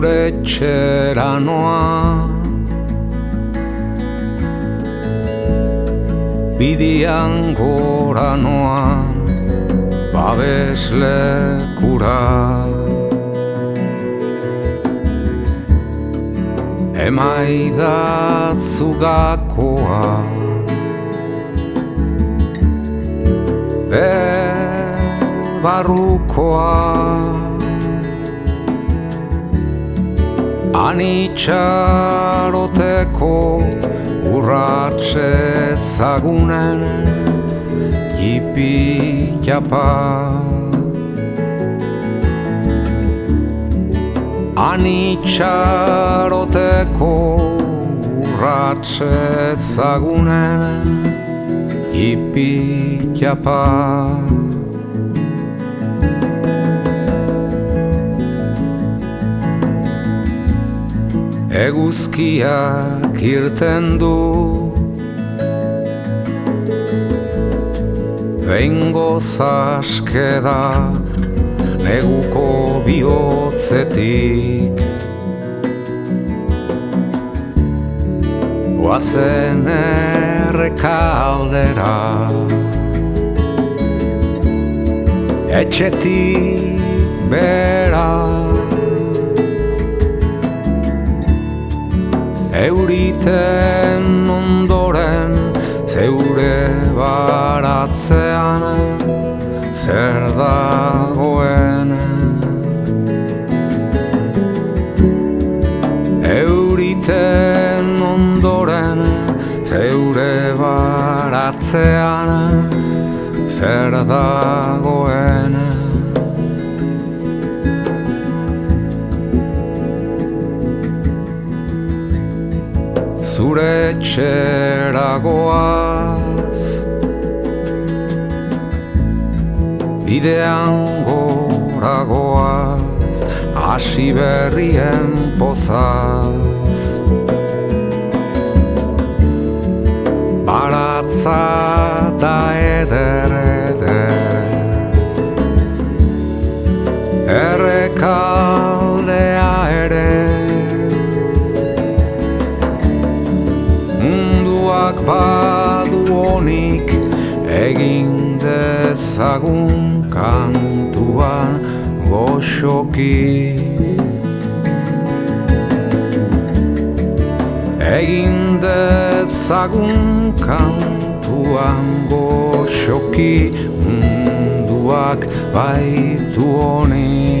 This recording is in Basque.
zure txera noa. Bidian gora noa Babes lekura Emaidatzu gakoa. Be barrukoa Anitxaroteko urratxe zagunen Jipi japa Anitxaroteko urratxe zagunen Jipi japa Eguzkiak irten du. Bengo zaske da Neguko bihotzetik. Oazen errekaldera Etxetik berak Euriten ondoren zeure baratzean zer dagoen. Euriten ondoren zeure baratzean zer dagoen zure txeragoaz. Bidean goragoaz Asi berrien pozaz. Baratza da eder egin dezagun kantuan goxoki egin dezagun kantuan goxoki munduak baitu honik